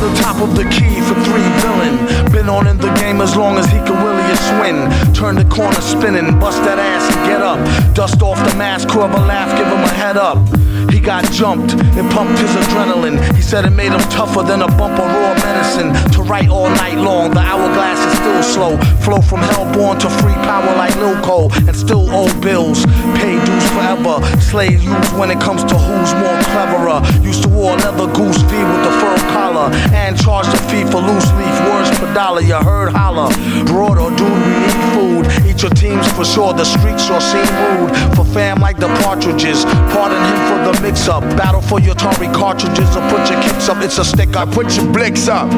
the top of the key for three billion. Been on in the game as long as he can Willie a swing. Turn the corner spinning, bust that ass and get up. Dust off the mask, a laugh, give him a head up. He got jumped and pumped his adrenaline. He said it made him tougher than a bump of raw medicine. To write all night long, the hourglass is still slow. Flow from hellborn to free power like Lil Cole, and still owe bills. Pay dues forever. Slave used when it comes to who's more cleverer. Used to wear leather goose fee and charge the fee for loose leaf words per dollar. You heard holler. Broad or dude, we need food. Eat your teams for sure. The streets sure seem rude. For fam like the partridges. Pardon him for the mix up. Battle for your Atari cartridges or put your kicks up. It's a stick up. Put your blicks up.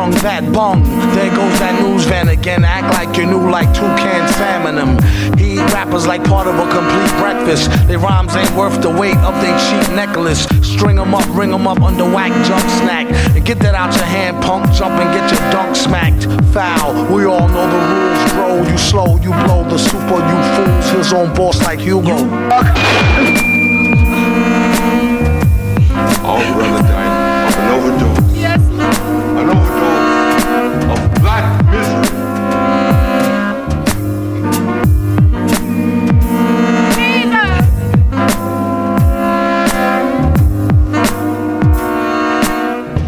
Brung that bung. There goes that news van again. Act like you knew like Toucan Sam and them. He eat rappers like part of a complete breakfast. Their rhymes ain't worth the weight of their cheap necklace. String 'em up, ring 'em up under whack junk snack. And get that out your hand, punk. Jump and get your dunk smacked. Foul. We all know the rules, bro. You slow, you blow the super, you fools. His own boss like Hugo.